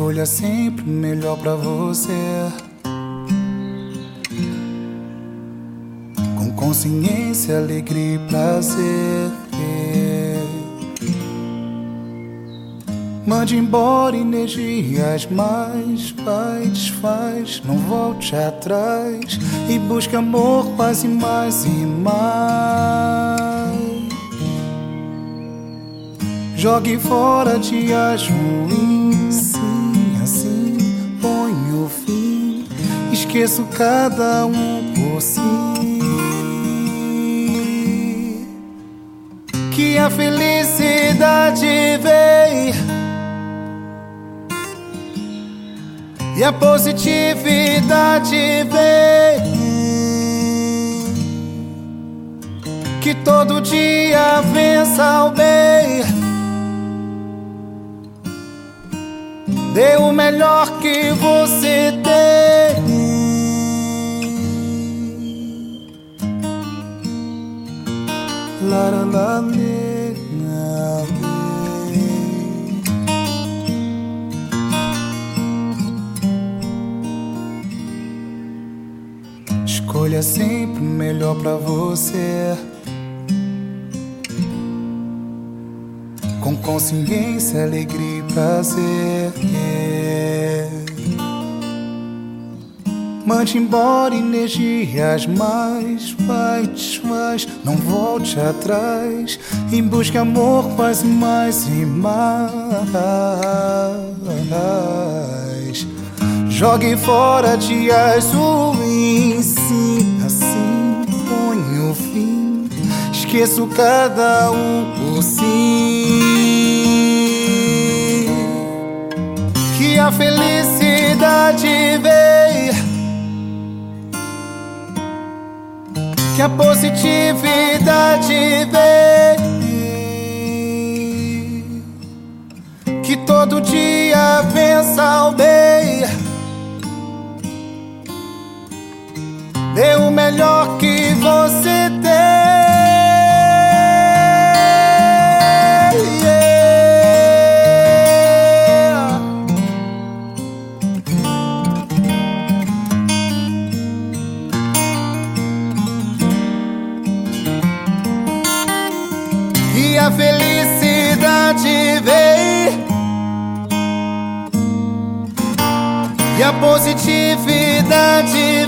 Escolha sempre melhor pra você. Com consciência, alegria e prazer. Mande embora energias mais, vai, desfaz, não volte atrás e busque amor quase mais e mais. Jogue fora dias ruins, sim, Esqueço cada um por si. Que a felicidade vem e a positividade vem. Que todo dia vença o bem. Dê o melhor que La la la, la. Escolha sempre o melhor para você. Com consciência, alegria e prazer. Mande embora energias mais, vai, desfaz, não volte atrás. Em busca amor, faz mais e mais. Jogue fora dias ruins, sim, assim ponho fim. Esqueço cada um por si. Que a felicidade veio, que a positividade veio, que todo dia pensa o bem. Dê o melhor que positividade